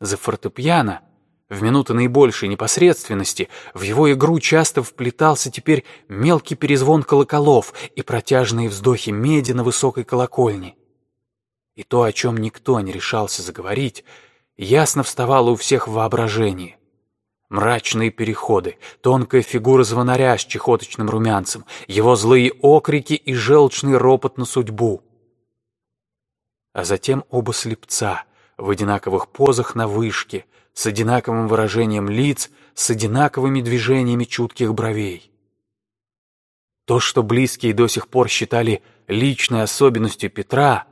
За фортепиано, в минуты наибольшей непосредственности, в его игру часто вплетался теперь мелкий перезвон колоколов и протяжные вздохи меди на высокой колокольне. И то, о чем никто не решался заговорить, ясно вставало у всех в воображении. Мрачные переходы, тонкая фигура звонаря с чехоточным румянцем, его злые окрики и желчный ропот на судьбу. А затем оба слепца в одинаковых позах на вышке, с одинаковым выражением лиц, с одинаковыми движениями чутких бровей. То, что близкие до сих пор считали личной особенностью Петра,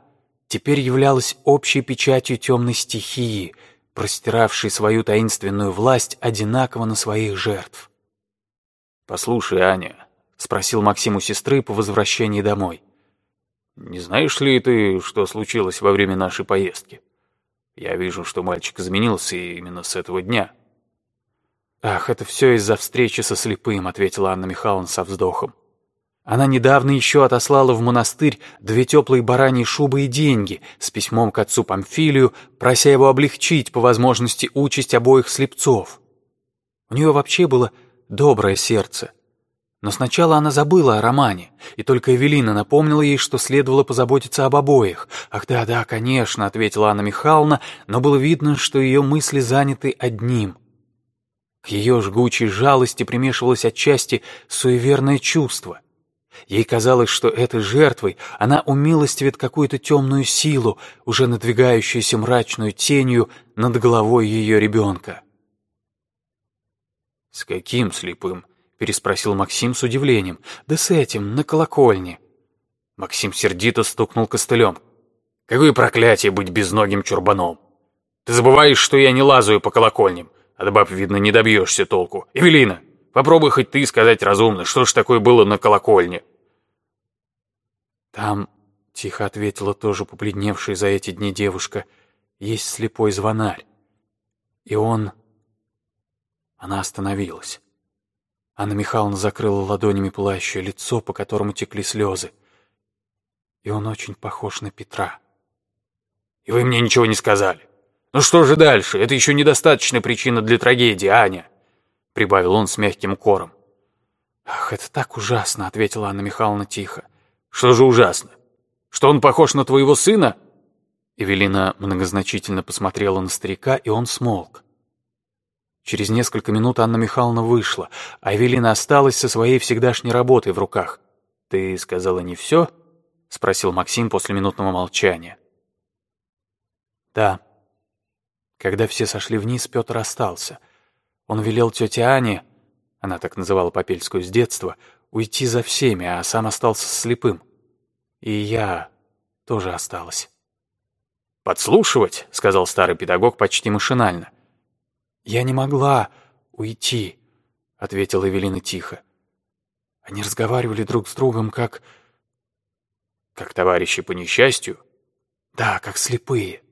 теперь являлось общей печатью темной стихии — простиравший свою таинственную власть одинаково на своих жертв. «Послушай, Аня», — спросил Максим у сестры по возвращении домой, «не знаешь ли ты, что случилось во время нашей поездки? Я вижу, что мальчик изменился именно с этого дня». «Ах, это все из-за встречи со слепым», — ответила Анна Михайловна со вздохом. Она недавно еще отослала в монастырь две теплые бараньи шубы и деньги с письмом к отцу Памфилию, прося его облегчить по возможности участь обоих слепцов. У нее вообще было доброе сердце. Но сначала она забыла о романе, и только Эвелина напомнила ей, что следовало позаботиться об обоих. «Ах да, да, конечно», — ответила Анна Михайловна, но было видно, что ее мысли заняты одним. К ее жгучей жалости примешивалось отчасти суеверное чувство — Ей казалось, что этой жертвой она умилостивит какую-то темную силу, уже надвигающуюся мрачную тенью над головой ее ребенка. «С каким слепым?» — переспросил Максим с удивлением. «Да с этим, на колокольне». Максим сердито стукнул костылем. «Какое проклятие быть безногим чурбаном! Ты забываешь, что я не лазаю по колокольням, а баб, видно, не добьешься толку. Эвелина, попробуй хоть ты сказать разумно, что ж такое было на колокольне?» «Там», — тихо ответила тоже побледневшая за эти дни девушка, — «есть слепой звонарь. И он...» Она остановилась. Анна Михайловна закрыла ладонями пылающее лицо, по которому текли слезы. И он очень похож на Петра. «И вы мне ничего не сказали? Ну что же дальше? Это еще недостаточная причина для трагедии, Аня!» Прибавил он с мягким кором. «Ах, это так ужасно!» — ответила Анна Михайловна тихо. Что же ужасно? Что он похож на твоего сына?» Эвелина многозначительно посмотрела на старика, и он смолк. Через несколько минут Анна Михайловна вышла, а Эвелина осталась со своей всегдашней работой в руках. «Ты сказала не все?» — спросил Максим после минутного молчания. «Да». Когда все сошли вниз, Петр остался. Он велел тете Ане, она так называла Попельскую с детства, уйти за всеми, а сам остался слепым. И я тоже осталась. «Подслушивать?» — сказал старый педагог почти машинально. «Я не могла уйти», — ответила Эвелина тихо. Они разговаривали друг с другом как... Как товарищи по несчастью? Да, как слепые.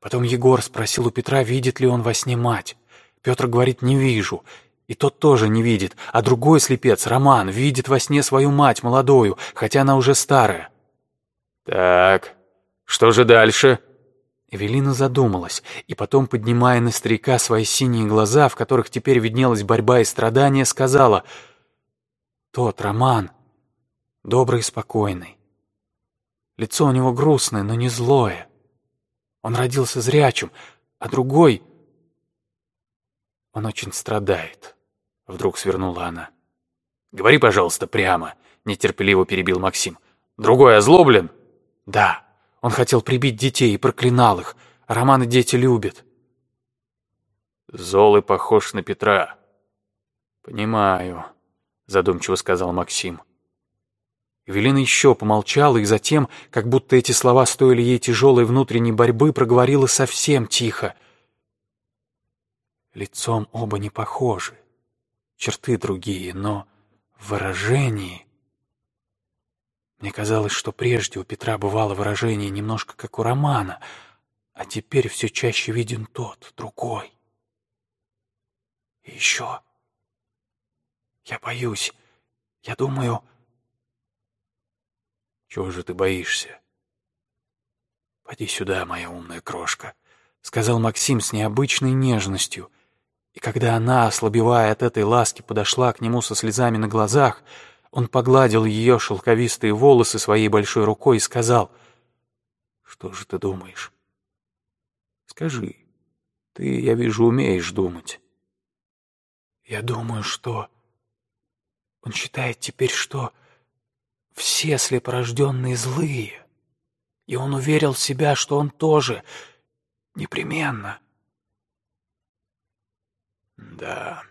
Потом Егор спросил у Петра, видит ли он во сне мать. Петр говорит, не вижу. И тот тоже не видит, а другой слепец, Роман, видит во сне свою мать молодую, хотя она уже старая. «Так, что же дальше?» Эвелина задумалась, и потом, поднимая на старика свои синие глаза, в которых теперь виднелась борьба и страдания, сказала «Тот Роман, добрый и спокойный. Лицо у него грустное, но не злое. Он родился зрячим, а другой... Он очень страдает. Вдруг свернула она. «Говори, пожалуйста, прямо», — нетерпеливо перебил Максим. «Другой озлоблен?» «Да, он хотел прибить детей и проклинал их. Романы дети любят». «Зол и похож на Петра». «Понимаю», — задумчиво сказал Максим. Эвелина еще помолчала и затем, как будто эти слова стоили ей тяжелой внутренней борьбы, проговорила совсем тихо. Лицом оба не похожи черты другие, но в выражении... Мне казалось, что прежде у Петра бывало выражение немножко как у Романа, а теперь все чаще виден тот, другой. И еще... Я боюсь. Я думаю... Чего же ты боишься? Поди сюда, моя умная крошка. сказал Максим с необычной нежностью. И когда она, ослабевая от этой ласки, подошла к нему со слезами на глазах, он погладил ее шелковистые волосы своей большой рукой и сказал, «Что же ты думаешь? Скажи, ты, я вижу, умеешь думать». «Я думаю, что...» Он считает теперь, что все слепорожденные злые, и он уверил себя, что он тоже непременно. Да.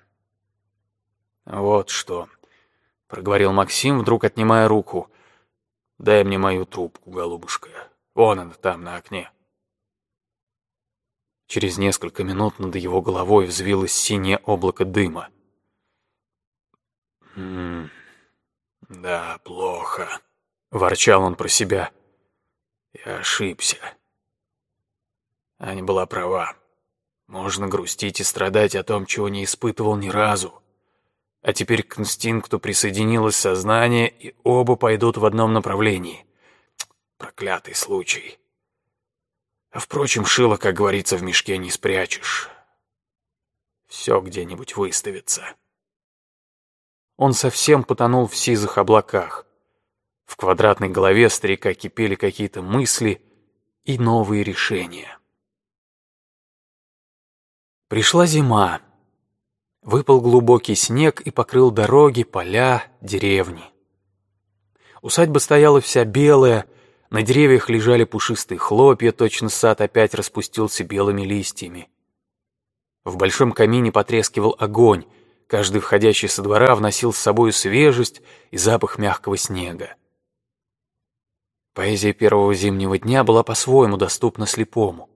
Вот что, проговорил Максим, вдруг отнимая руку. Дай мне мою трубку, голубушка. Вон она там на окне. Через несколько минут над его головой взвилось синее облако дыма. «М -м, «Да, плохо», — ворчал он про себя. «Я ошибся». Аня была права. Можно грустить и страдать о том, чего не испытывал ни разу. А теперь к инстинкту присоединилось сознание, и оба пойдут в одном направлении. Проклятый случай. А впрочем, шило, как говорится, в мешке не спрячешь. Все где-нибудь выставится. Он совсем потонул в сизых облаках. В квадратной голове старика кипели какие-то мысли и новые решения. Пришла зима. Выпал глубокий снег и покрыл дороги, поля, деревни. Усадьба стояла вся белая, на деревьях лежали пушистые хлопья, точно сад опять распустился белыми листьями. В большом камине потрескивал огонь, Каждый входящий со двора вносил с собой свежесть и запах мягкого снега. Поэзия первого зимнего дня была по-своему доступна слепому.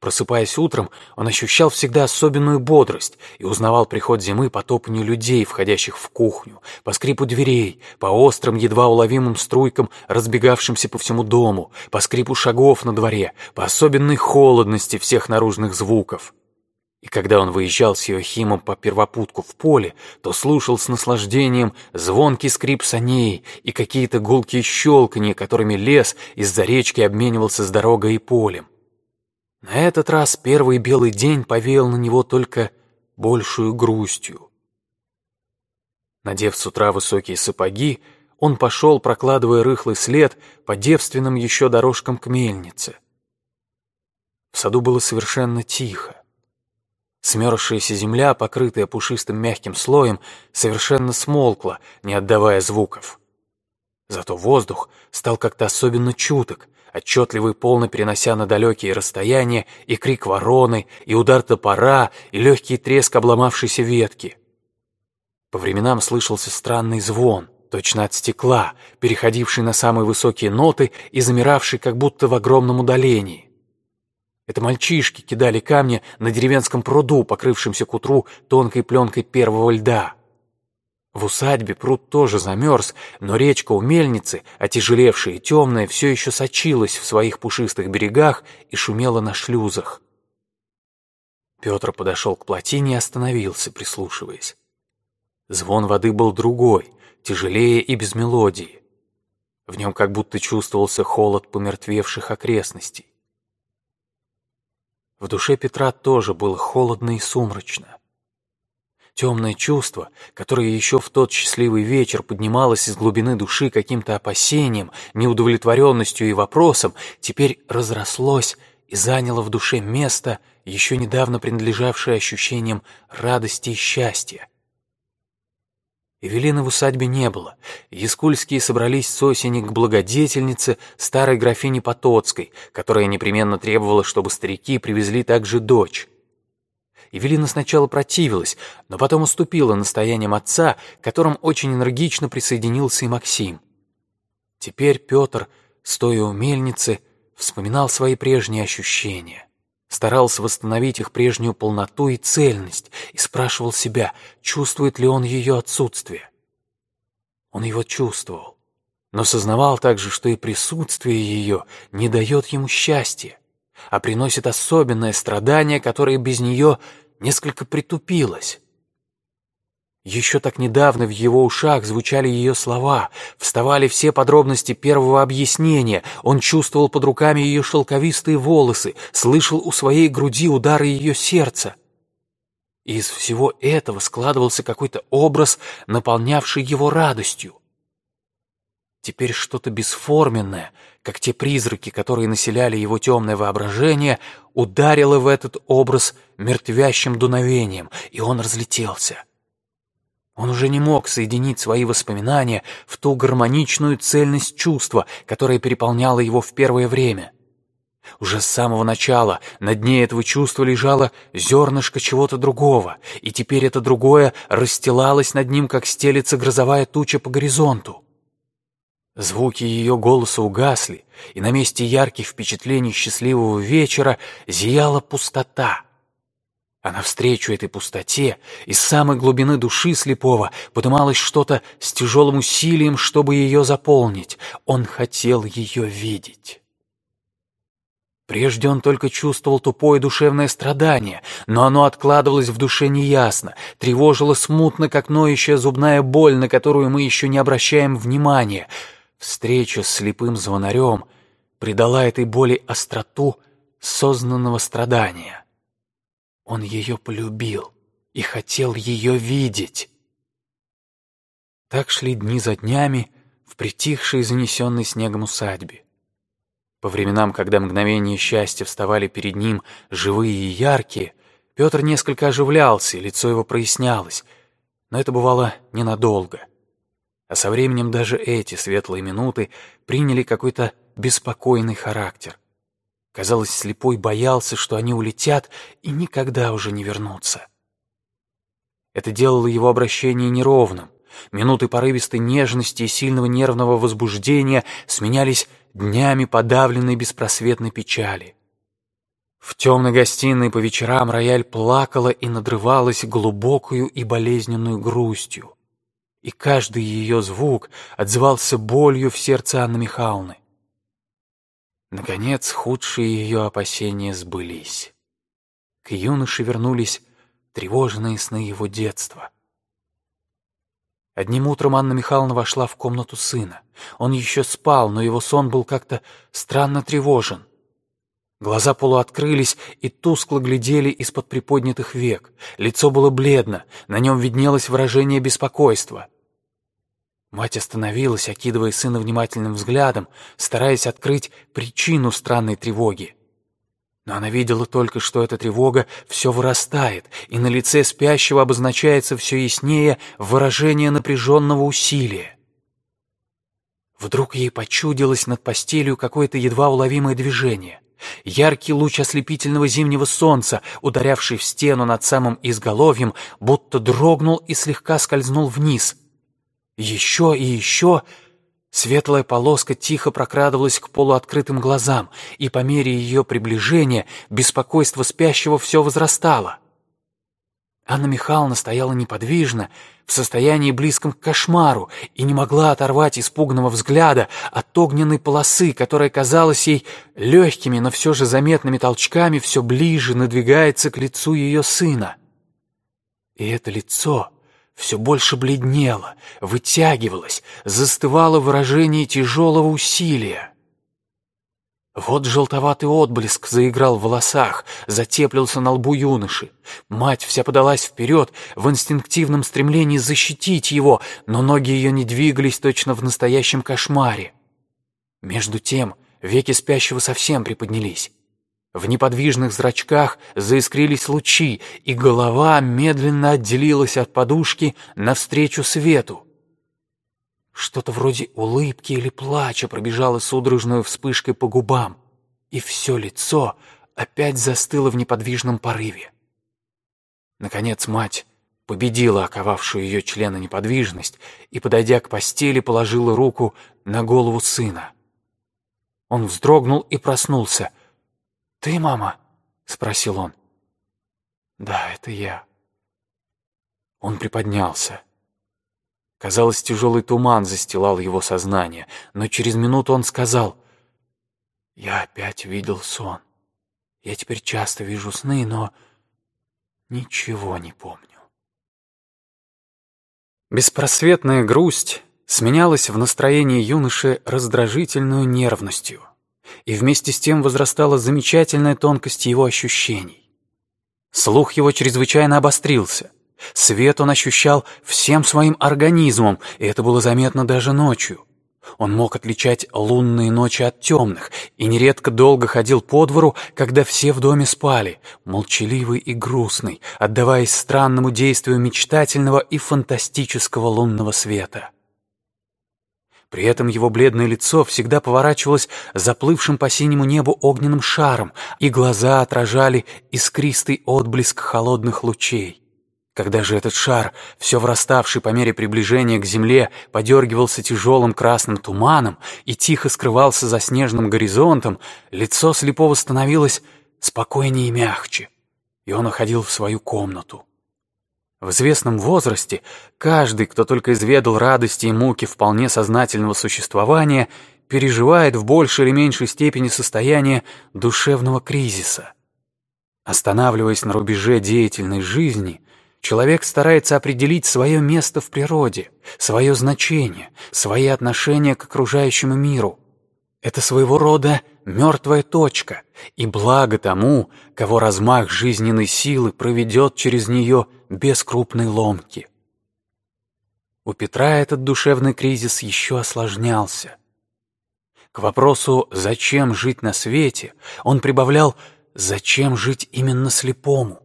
Просыпаясь утром, он ощущал всегда особенную бодрость и узнавал приход зимы по топанию людей, входящих в кухню, по скрипу дверей, по острым, едва уловимым струйкам, разбегавшимся по всему дому, по скрипу шагов на дворе, по особенной холодности всех наружных звуков. И когда он выезжал с Иохимом по первопутку в поле, то слушал с наслаждением звонкий скрип саней и какие-то гулкие щелканье, которыми лес из-за речки обменивался с дорогой и полем. На этот раз первый белый день повеял на него только большую грустью. Надев с утра высокие сапоги, он пошел, прокладывая рыхлый след по девственным еще дорожкам к мельнице. В саду было совершенно тихо. Смерзшаяся земля, покрытая пушистым мягким слоем, совершенно смолкла, не отдавая звуков. Зато воздух стал как-то особенно чуток, отчетливый полно перенося на далекие расстояния и крик вороны, и удар топора, и легкий треск обломавшейся ветки. По временам слышался странный звон, точно от стекла, переходивший на самые высокие ноты и замиравший как будто в огромном удалении. Это мальчишки кидали камни на деревенском пруду, покрывшемся к утру тонкой пленкой первого льда. В усадьбе пруд тоже замерз, но речка у мельницы, отяжелевшая и темная, все еще сочилась в своих пушистых берегах и шумела на шлюзах. Петр подошел к плотине и остановился, прислушиваясь. Звон воды был другой, тяжелее и без мелодии. В нем как будто чувствовался холод помертвевших окрестностей. В душе Петра тоже было холодно и сумрачно. Темное чувство, которое еще в тот счастливый вечер поднималось из глубины души каким-то опасением, неудовлетворенностью и вопросом, теперь разрослось и заняло в душе место, еще недавно принадлежавшее ощущениям радости и счастья. Эвелины в усадьбе не было. Яскульские собрались с осени к благодетельнице, старой графине Потоцкой, которая непременно требовала, чтобы старики привезли также дочь. Евелина сначала противилась, но потом уступила настояниям отца, к которым очень энергично присоединился и Максим. Теперь Петр, стоя у мельницы, вспоминал свои прежние ощущения старался восстановить их прежнюю полноту и цельность и спрашивал себя, чувствует ли он ее отсутствие. Он его чувствовал, но сознавал также, что и присутствие ее не дает ему счастья, а приносит особенное страдание, которое без нее несколько притупилось. Еще так недавно в его ушах звучали ее слова, вставали все подробности первого объяснения, он чувствовал под руками ее шелковистые волосы, слышал у своей груди удары ее сердца. Из всего этого складывался какой-то образ, наполнявший его радостью. Теперь что-то бесформенное, как те призраки, которые населяли его темное воображение, ударило в этот образ мертвящим дуновением, и он разлетелся. Он уже не мог соединить свои воспоминания в ту гармоничную цельность чувства, которая переполняла его в первое время. Уже с самого начала на дне этого чувства лежало зернышко чего-то другого, и теперь это другое расстилалось над ним, как стелится грозовая туча по горизонту. Звуки ее голоса угасли, и на месте ярких впечатлений счастливого вечера зияла пустота — а навстречу этой пустоте из самой глубины души слепого подымалось что-то с тяжелым усилием, чтобы ее заполнить. Он хотел ее видеть. Прежде он только чувствовал тупое душевное страдание, но оно откладывалось в душе неясно, тревожило смутно, как ноющая зубная боль, на которую мы еще не обращаем внимания. Встреча с слепым звонарем придала этой боли остроту сознанного страдания. Он ее полюбил и хотел ее видеть. Так шли дни за днями в притихшей, занесенной снегом усадьбе. По временам, когда мгновения счастья вставали перед ним живые и яркие, Петр несколько оживлялся, и лицо его прояснялось, но это бывало ненадолго. А со временем даже эти светлые минуты приняли какой-то беспокойный характер. Казалось, слепой боялся, что они улетят и никогда уже не вернутся. Это делало его обращение неровным. Минуты порывистой нежности и сильного нервного возбуждения сменялись днями подавленной беспросветной печали. В темной гостиной по вечерам рояль плакала и надрывалась глубокую и болезненную грустью. И каждый ее звук отзывался болью в сердце Анны Михайловны. Наконец, худшие ее опасения сбылись. К юноше вернулись тревожные сны его детства. Одним утром Анна Михайловна вошла в комнату сына. Он еще спал, но его сон был как-то странно тревожен. Глаза полуоткрылись и тускло глядели из-под приподнятых век. Лицо было бледно, на нем виднелось выражение беспокойства. Мать остановилась, окидывая сына внимательным взглядом, стараясь открыть причину странной тревоги. Но она видела только, что эта тревога все вырастает, и на лице спящего обозначается все яснее выражение напряженного усилия. Вдруг ей почудилось над постелью какое-то едва уловимое движение. Яркий луч ослепительного зимнего солнца, ударявший в стену над самым изголовьем, будто дрогнул и слегка скользнул вниз — еще и еще светлая полоска тихо прокрадывалась к полуоткрытым глазам, и по мере ее приближения беспокойство спящего все возрастало. Анна Михайловна стояла неподвижно, в состоянии близком к кошмару, и не могла оторвать испуганного взгляда от огненной полосы, которая казалась ей легкими, но все же заметными толчками все ближе надвигается к лицу ее сына. И это лицо все больше бледнело, вытягивалось, застывало выражение тяжелого усилия. Вот желтоватый отблеск заиграл в волосах, затеплился на лбу юноши. Мать вся подалась вперед в инстинктивном стремлении защитить его, но ноги ее не двигались точно в настоящем кошмаре. Между тем веки спящего совсем приподнялись. В неподвижных зрачках заискрились лучи, и голова медленно отделилась от подушки навстречу свету. Что-то вроде улыбки или плача пробежало судорожной вспышкой по губам, и все лицо опять застыло в неподвижном порыве. Наконец мать победила оковавшую ее члена неподвижность и, подойдя к постели, положила руку на голову сына. Он вздрогнул и проснулся — «Ты, мама?» — спросил он. «Да, это я». Он приподнялся. Казалось, тяжелый туман застилал его сознание, но через минуту он сказал, «Я опять видел сон. Я теперь часто вижу сны, но ничего не помню». Беспросветная грусть сменялась в настроении юноши раздражительную нервностью, и вместе с тем возрастала замечательная тонкость его ощущений. Слух его чрезвычайно обострился. Свет он ощущал всем своим организмом, и это было заметно даже ночью. Он мог отличать лунные ночи от темных и нередко долго ходил по двору, когда все в доме спали, молчаливый и грустный, отдаваясь странному действию мечтательного и фантастического лунного света. При этом его бледное лицо всегда поворачивалось заплывшим по синему небу огненным шаром, и глаза отражали искристый отблеск холодных лучей. Когда же этот шар, все враставший по мере приближения к земле, подергивался тяжелым красным туманом и тихо скрывался за снежным горизонтом, лицо слепого становилось спокойнее и мягче, и он уходил в свою комнату. В известном возрасте каждый, кто только изведал радости и муки вполне сознательного существования, переживает в большей или меньшей степени состояние душевного кризиса. Останавливаясь на рубеже деятельной жизни – Человек старается определить свое место в природе, свое значение, свои отношения к окружающему миру. Это своего рода мертвая точка, и благо тому, кого размах жизненной силы проведет через нее без крупной ломки. У Петра этот душевный кризис еще осложнялся. К вопросу «зачем жить на свете?» он прибавлял «зачем жить именно слепому?»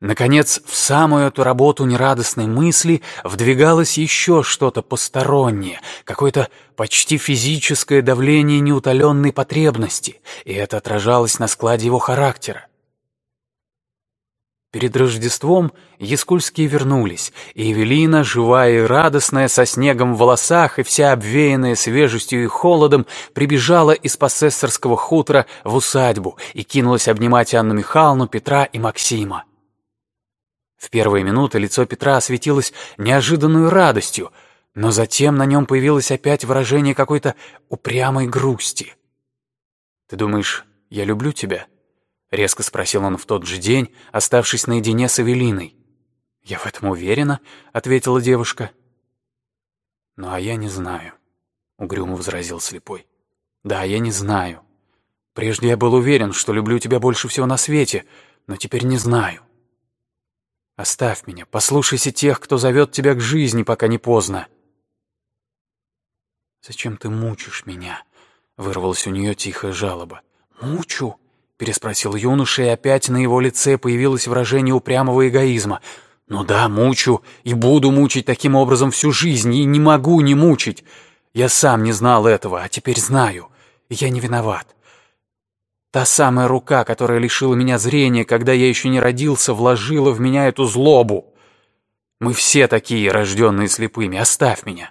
Наконец, в самую эту работу нерадостной мысли вдвигалось еще что-то постороннее, какое-то почти физическое давление неутоленной потребности, и это отражалось на складе его характера. Перед Рождеством Яскульские вернулись, и Эвелина, живая и радостная, со снегом в волосах и вся обвеянная свежестью и холодом, прибежала из посессорского хутора в усадьбу и кинулась обнимать Анну Михайловну, Петра и Максима. В первые минуты лицо Петра осветилось неожиданной радостью, но затем на нем появилось опять выражение какой-то упрямой грусти. «Ты думаешь, я люблю тебя?» — резко спросил он в тот же день, оставшись наедине с Эвелиной. «Я в этом уверена», — ответила девушка. «Ну, а я не знаю», — угрюмо возразил слепой. «Да, я не знаю. Прежде я был уверен, что люблю тебя больше всего на свете, но теперь не знаю. Оставь меня, послушайся тех, кто зовет тебя к жизни, пока не поздно. «Зачем ты мучишь меня?» — вырвалась у нее тихая жалоба. «Мучу?» — переспросил юноша, и опять на его лице появилось выражение упрямого эгоизма. «Ну да, мучу, и буду мучить таким образом всю жизнь, и не могу не мучить. Я сам не знал этого, а теперь знаю, я не виноват. Та самая рука, которая лишила меня зрения, когда я еще не родился, вложила в меня эту злобу. Мы все такие, рожденные слепыми. Оставь меня.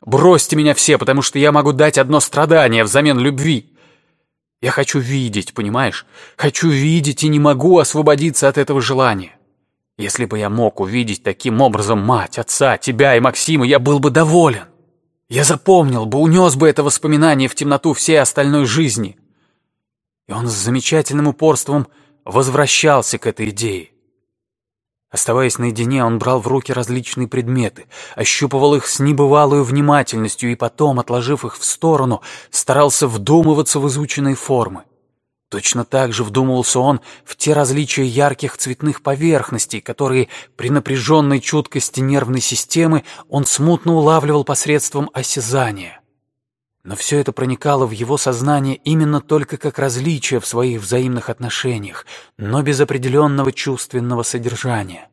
Бросьте меня все, потому что я могу дать одно страдание взамен любви. Я хочу видеть, понимаешь? Хочу видеть и не могу освободиться от этого желания. Если бы я мог увидеть таким образом мать, отца, тебя и Максима, я был бы доволен. Я запомнил бы, унес бы это воспоминание в темноту всей остальной жизни. И он с замечательным упорством возвращался к этой идее. Оставаясь наедине, он брал в руки различные предметы, ощупывал их с небывалой внимательностью и потом, отложив их в сторону, старался вдумываться в изученные формы. Точно так же вдумывался он в те различия ярких цветных поверхностей, которые при напряженной чуткости нервной системы он смутно улавливал посредством осязания. Но все это проникало в его сознание именно только как различие в своих взаимных отношениях, но без определенного чувственного содержания.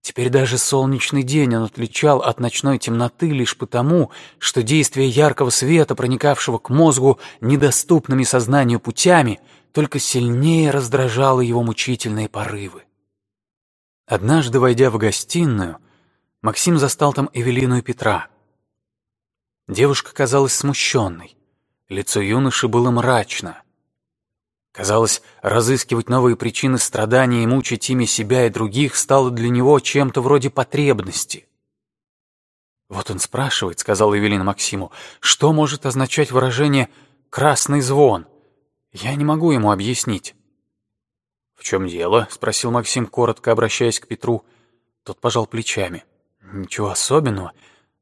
Теперь даже солнечный день он отличал от ночной темноты лишь потому, что действие яркого света, проникавшего к мозгу недоступными сознанию путями, только сильнее раздражало его мучительные порывы. Однажды, войдя в гостиную, Максим застал там Эвелину и Петра — Девушка казалась смущенной. Лицо юноши было мрачно. Казалось, разыскивать новые причины страдания и мучить ими себя и других стало для него чем-то вроде потребности. «Вот он спрашивает», — сказал Эвелина Максиму, «что может означать выражение «красный звон»? Я не могу ему объяснить». «В чем дело?» — спросил Максим, коротко обращаясь к Петру. Тот пожал плечами. Ничего особенного.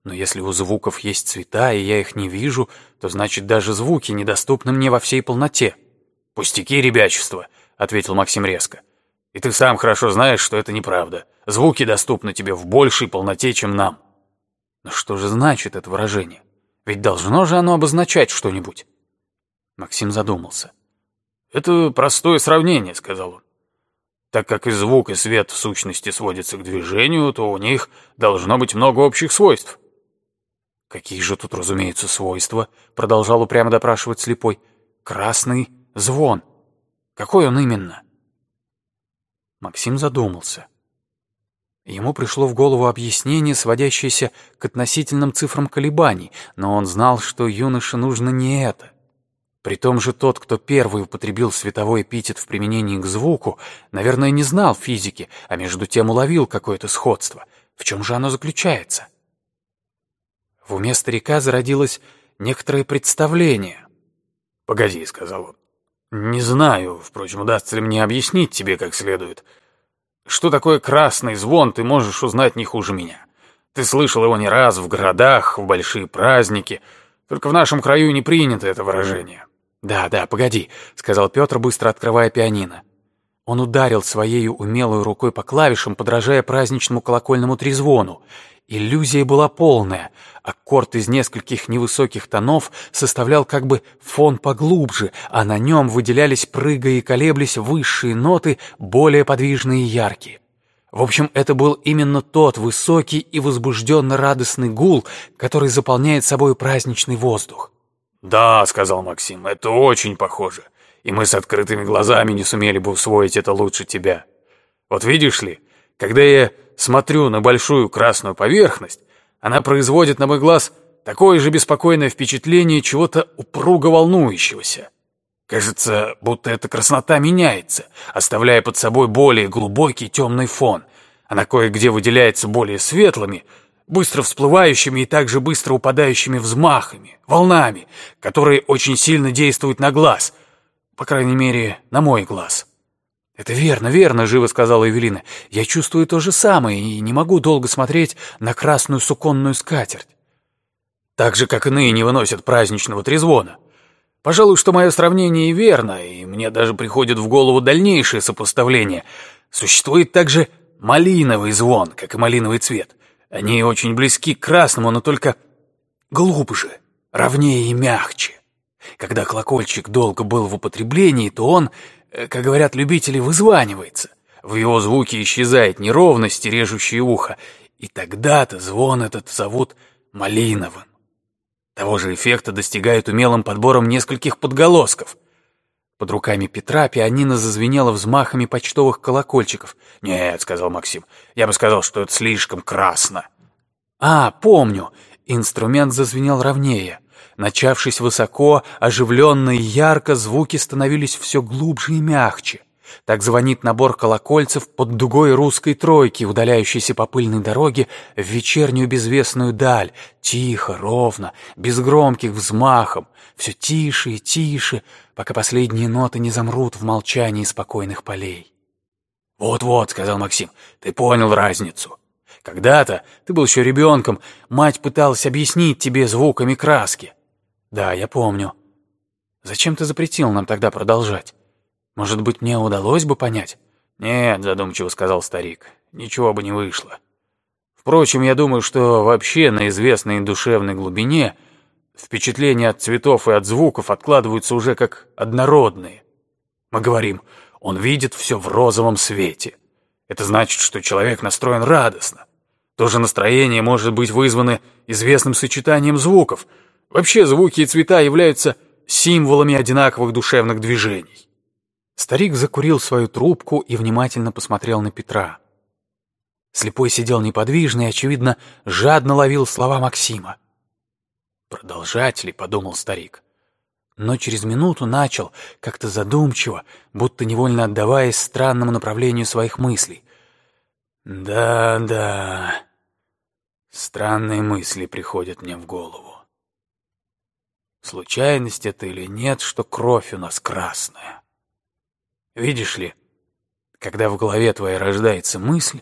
Но если у звуков есть цвета, и я их не вижу, то значит даже звуки недоступны мне во всей полноте. «Пустяки, ребячество», — ответил Максим резко. «И ты сам хорошо знаешь, что это неправда. Звуки доступны тебе в большей полноте, чем нам». Но что же значит это выражение? Ведь должно же оно обозначать что-нибудь. Максим задумался. «Это простое сравнение», — сказал он. «Так как и звук, и свет в сущности сводятся к движению, то у них должно быть много общих свойств». «Какие же тут, разумеется, свойства?» — продолжал упрямо допрашивать слепой. «Красный звон. Какой он именно?» Максим задумался. Ему пришло в голову объяснение, сводящееся к относительным цифрам колебаний, но он знал, что юноше нужно не это. При том же тот, кто первый употребил световой эпитет в применении к звуку, наверное, не знал физики, а между тем уловил какое-то сходство. В чем же оно заключается? В уме старика зародилось некоторое представление. «Погоди», — сказал он. «Не знаю, впрочем, удастся ли мне объяснить тебе как следует. Что такое красный звон, ты можешь узнать не хуже меня. Ты слышал его не раз в городах, в большие праздники. Только в нашем краю не принято это выражение. «Да, да, погоди», — сказал Петр, быстро открывая пианино. Он ударил своей умелой рукой по клавишам, подражая праздничному колокольному трезвону. Иллюзия была полная. Аккорд из нескольких невысоких тонов составлял как бы фон поглубже, а на нем выделялись, прыгая и колеблясь, высшие ноты, более подвижные и яркие. В общем, это был именно тот высокий и возбужденно радостный гул, который заполняет собой праздничный воздух. «Да», — сказал Максим, — «это очень похоже, и мы с открытыми глазами не сумели бы усвоить это лучше тебя. Вот видишь ли, когда я смотрю на большую красную поверхность, она производит на мой глаз такое же беспокойное впечатление чего-то упруго волнующегося. Кажется, будто эта краснота меняется, оставляя под собой более глубокий темный фон. Она кое-где выделяется более светлыми, быстро всплывающими и также быстро упадающими взмахами, волнами, которые очень сильно действуют на глаз, по крайней мере, на мой глаз. «Это верно, верно», — живо сказала Эвелина. «Я чувствую то же самое и не могу долго смотреть на красную суконную скатерть». «Так же, как иные не выносят праздничного трезвона. Пожалуй, что мое сравнение верно, и мне даже приходит в голову дальнейшее сопоставление. Существует также малиновый звон, как и малиновый цвет. Они очень близки к красному, но только глубже, ровнее и мягче. Когда колокольчик долго был в употреблении, то он, э, как говорят любители, вызванивается. В его звуке исчезает неровность, режущее ухо, и тогда-то звон этот зовут малиновым. Того же эффекта достигают умелым подбором нескольких подголосков. Под руками Петра пианино зазвенело взмахами почтовых колокольчиков. «Нет», — сказал Максим, — «я бы сказал, что это слишком красно». «А, помню». Инструмент зазвенел ровнее. Начавшись высоко, оживленно и ярко, звуки становились все глубже и мягче. Так звонит набор колокольцев под дугой русской тройки, удаляющейся по пыльной дороге в вечернюю безвестную даль, тихо, ровно, без громких взмахов, все тише и тише, пока последние ноты не замрут в молчании спокойных полей. «Вот-вот», — сказал Максим, — «ты понял разницу. Когда-то, ты был еще ребенком, мать пыталась объяснить тебе звуками краски». «Да, я помню. Зачем ты запретил нам тогда продолжать? Может быть, мне удалось бы понять?» «Нет», — задумчиво сказал старик, — «ничего бы не вышло. Впрочем, я думаю, что вообще на известной душевной глубине впечатления от цветов и от звуков откладываются уже как однородные. Мы говорим, он видит все в розовом свете. Это значит, что человек настроен радостно. То же настроение может быть вызвано известным сочетанием звуков. Вообще звуки и цвета являются символами одинаковых душевных движений. Старик закурил свою трубку и внимательно посмотрел на Петра. Слепой сидел неподвижно и, очевидно, жадно ловил слова Максима. «Продолжать ли?» — подумал старик. Но через минуту начал, как-то задумчиво, будто невольно отдаваясь странному направлению своих мыслей. «Да, да, странные мысли приходят мне в голову. Случайность это или нет, что кровь у нас красная?» Видишь ли, когда в голове твоей рождается мысль,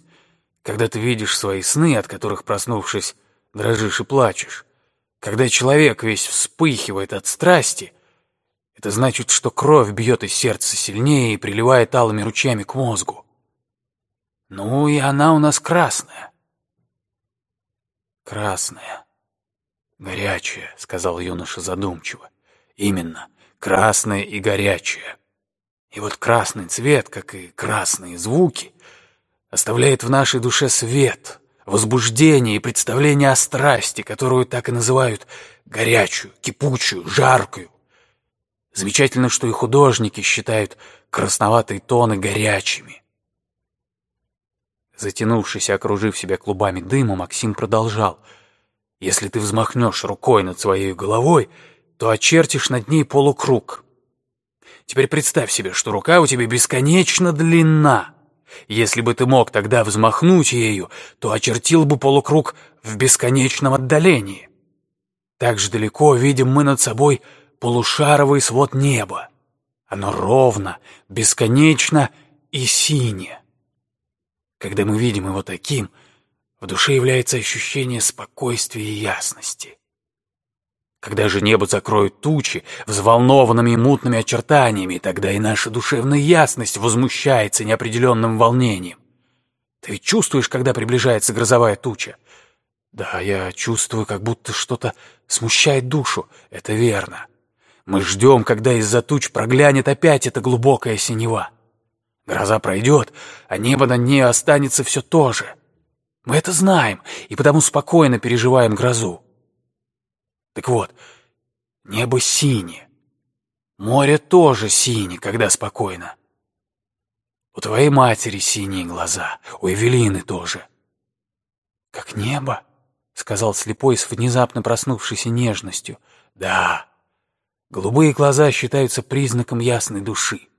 Когда ты видишь свои сны, от которых, проснувшись, дрожишь и плачешь, когда человек весь вспыхивает от страсти, это значит, что кровь бьет из сердца сильнее и приливает алыми ручьями к мозгу. Ну и она у нас красная. Красная. Горячая, сказал юноша задумчиво. Именно, красная и горячая. И вот красный цвет, как и красные звуки, оставляет в нашей душе свет, возбуждение и представление о страсти, которую так и называют горячую, кипучую, жаркую. Замечательно, что и художники считают красноватые тоны горячими. Затянувшись и окружив себя клубами дыма, Максим продолжал. «Если ты взмахнешь рукой над своей головой, то очертишь над ней полукруг. Теперь представь себе, что рука у тебя бесконечно длинна. Если бы ты мог тогда взмахнуть ею, то очертил бы полукруг в бесконечном отдалении. Так же далеко видим мы над собой полушаровый свод неба. Оно ровно, бесконечно и синее. Когда мы видим его таким, в душе является ощущение спокойствия и ясности. Когда же небо закроют тучи взволнованными и мутными очертаниями, тогда и наша душевная ясность возмущается неопределенным волнением. Ты ведь чувствуешь, когда приближается грозовая туча? Да, я чувствую, как будто что-то смущает душу. Это верно. Мы ждем, когда из-за туч проглянет опять эта глубокая синева. Гроза пройдет, а небо над ней останется все то же. Мы это знаем, и потому спокойно переживаем грозу. Так вот, небо синее. Море тоже синее, когда спокойно. У твоей матери синие глаза, у Эвелины тоже. «Как небо?» — сказал слепой с внезапно проснувшейся нежностью. «Да, голубые глаза считаются признаком ясной души.